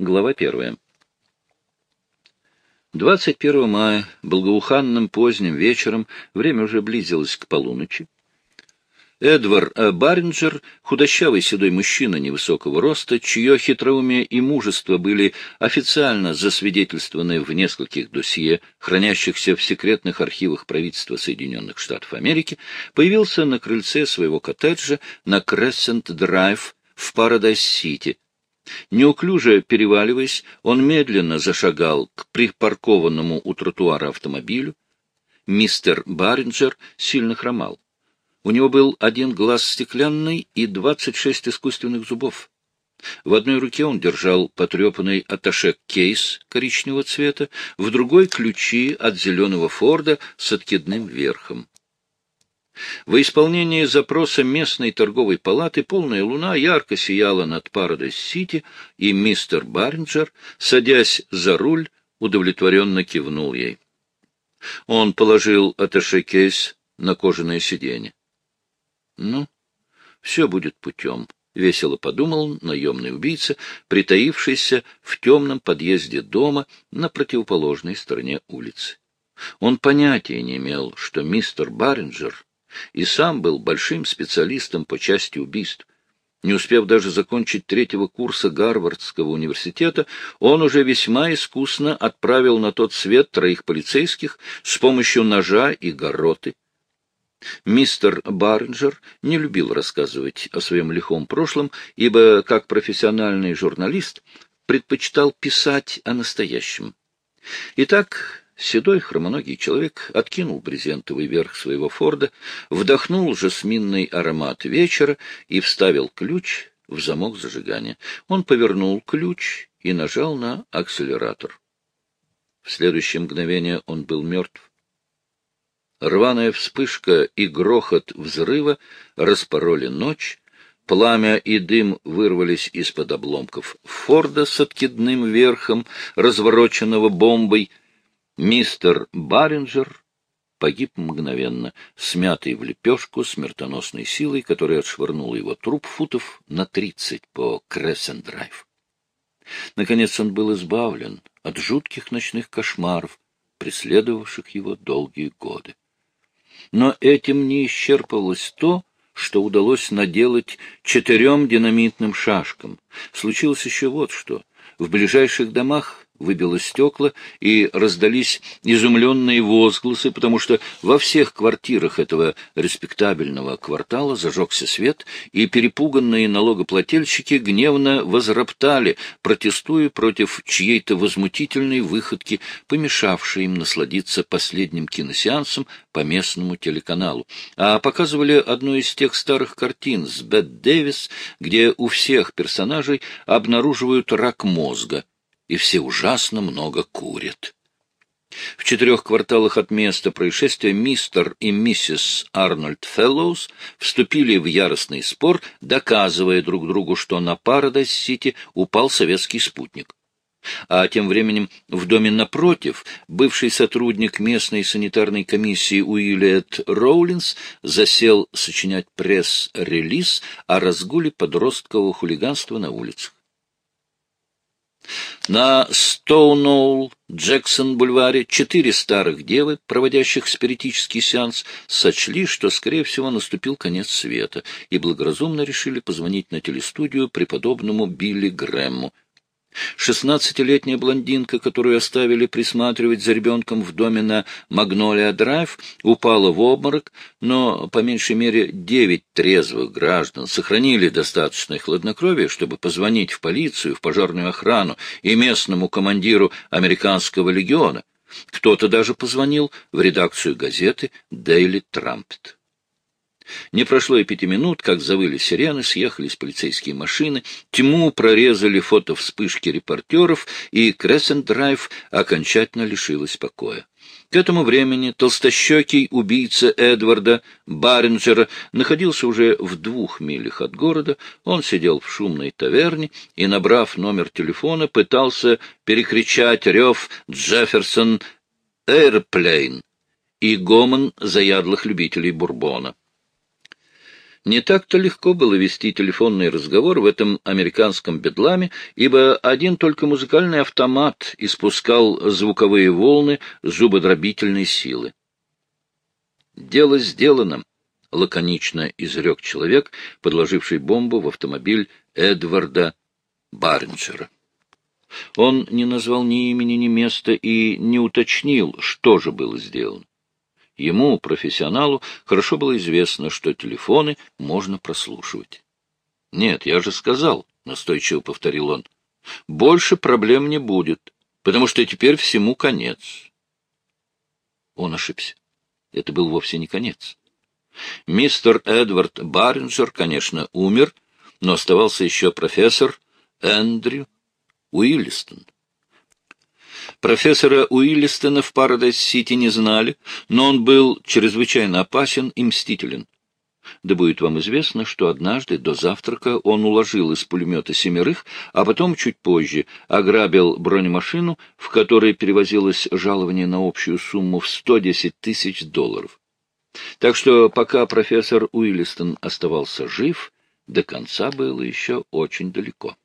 Глава первая. 21 мая, благоуханным поздним вечером, время уже близилось к полуночи, Эдвард Баринджер, худощавый седой мужчина невысокого роста, чье хитроумие и мужество были официально засвидетельствованы в нескольких досье, хранящихся в секретных архивах правительства Соединенных Штатов Америки, появился на крыльце своего коттеджа на Крессент-Драйв в Парадайз-Сити. Неуклюже переваливаясь, он медленно зашагал к припаркованному у тротуара автомобилю. Мистер Баринджер сильно хромал. У него был один глаз стеклянный и двадцать шесть искусственных зубов. В одной руке он держал потрепанный аташе-кейс коричневого цвета, в другой — ключи от зеленого Форда с откидным верхом. Во исполнении запроса местной торговой палаты полная луна ярко сияла над Парадайз-Сити, и мистер Барнджер, садясь за руль, удовлетворенно кивнул ей. Он положил аташе-кейс на кожаное сиденье. Ну, все будет путем, — весело подумал наемный убийца, притаившийся в темном подъезде дома на противоположной стороне улицы. Он понятия не имел, что мистер Барринджер и сам был большим специалистом по части убийств. Не успев даже закончить третьего курса Гарвардского университета, он уже весьма искусно отправил на тот свет троих полицейских с помощью ножа и гороты. Мистер Барнджер не любил рассказывать о своем лихом прошлом, ибо, как профессиональный журналист, предпочитал писать о настоящем. Итак, седой хромоногий человек откинул брезентовый верх своего Форда, вдохнул жасминный аромат вечера и вставил ключ в замок зажигания. Он повернул ключ и нажал на акселератор. В следующее мгновение он был мертв. Рваная вспышка и грохот взрыва распороли ночь, пламя и дым вырвались из-под обломков Форда с откидным верхом, развороченного бомбой. Мистер Баринджер погиб мгновенно, смятый в лепешку смертоносной силой, которая отшвырнула его труп футов на тридцать по Крессен-драйв. Наконец он был избавлен от жутких ночных кошмаров, преследовавших его долгие годы. Но этим не исчерпывалось то, что удалось наделать четырем динамитным шашкам. Случилось еще вот что. В ближайших домах выбило стекла, и раздались изумленные возгласы, потому что во всех квартирах этого респектабельного квартала зажегся свет, и перепуганные налогоплательщики гневно возроптали, протестуя против чьей-то возмутительной выходки, помешавшей им насладиться последним киносеансом по местному телеканалу. А показывали одну из тех старых картин с Бет Дэвис, где у всех персонажей обнаруживают рак мозга и все ужасно много курят. В четырех кварталах от места происшествия мистер и миссис Арнольд Феллоус вступили в яростный спор, доказывая друг другу, что на Парадайз-Сити упал советский спутник. А тем временем в доме напротив бывший сотрудник местной санитарной комиссии Уиллиет Роулинс засел сочинять пресс-релиз о разгуле подросткового хулиганства на улицах. На Стоуноул, Джексон-бульваре четыре старых девы, проводящих спиритический сеанс, сочли, что, скорее всего, наступил конец света, и благоразумно решили позвонить на телестудию преподобному Билли Грэмму, Шестнадцатилетняя блондинка, которую оставили присматривать за ребенком в доме на Магнолия-драйв, упала в обморок, но по меньшей мере девять трезвых граждан сохранили достаточное хладнокровие, чтобы позвонить в полицию, в пожарную охрану и местному командиру американского легиона. Кто-то даже позвонил в редакцию газеты «Дейли Трампет». Не прошло и пяти минут, как завыли сирены, съехались полицейские машины, тьму прорезали фотовспышки репортеров, и Крессент-Драйв окончательно лишилась покоя. К этому времени толстощекий убийца Эдварда Баринджера находился уже в двух милях от города. Он сидел в шумной таверне и, набрав номер телефона, пытался перекричать рев «Джефферсон Эйрплейн» и гомон заядлых любителей бурбона. Не так-то легко было вести телефонный разговор в этом американском бедламе, ибо один только музыкальный автомат испускал звуковые волны зубодробительной силы. «Дело сделано», — лаконично изрек человек, подложивший бомбу в автомобиль Эдварда Барнджера. Он не назвал ни имени, ни места и не уточнил, что же было сделано. Ему, профессионалу, хорошо было известно, что телефоны можно прослушивать. — Нет, я же сказал, — настойчиво повторил он, — больше проблем не будет, потому что теперь всему конец. Он ошибся. Это был вовсе не конец. Мистер Эдвард Барринджер, конечно, умер, но оставался еще профессор Эндрю Уиллистон. Профессора Уиллистона в Парадайз-Сити не знали, но он был чрезвычайно опасен и мстителен. Да будет вам известно, что однажды до завтрака он уложил из пулемета семерых, а потом чуть позже ограбил бронемашину, в которой перевозилось жалование на общую сумму в 110 тысяч долларов. Так что пока профессор Уиллистон оставался жив, до конца было еще очень далеко.